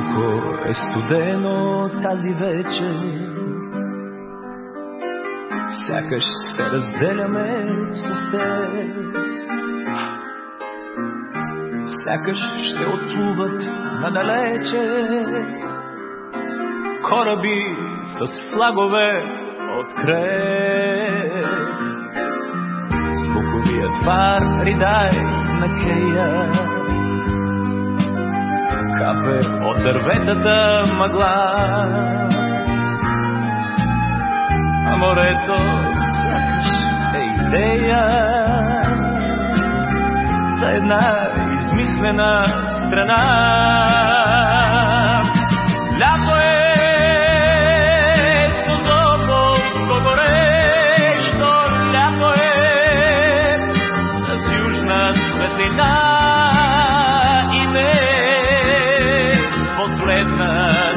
Колко е студено тази вечер. Сякаш се разделяме с теб. Сякаш ще отплуват надалече. Кораби с флагове от креп Звуковия твар ридай на кея Капе от дърветата мъгла. А морето сякаш е идея За една измислена страна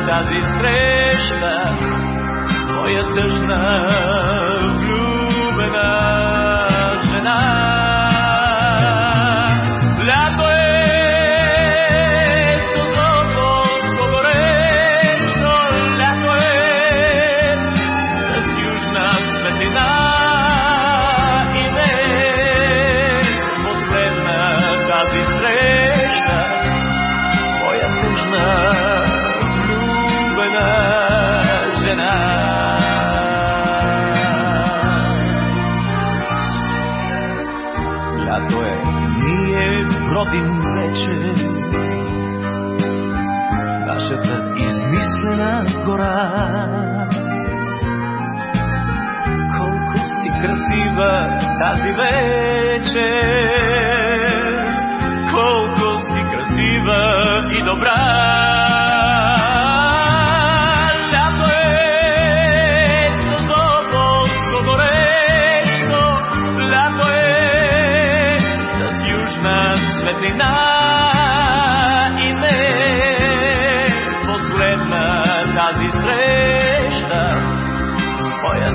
тази среща Твоя тъжна ние бродим вече Нашата измислена гора. Колко си красива тази вечер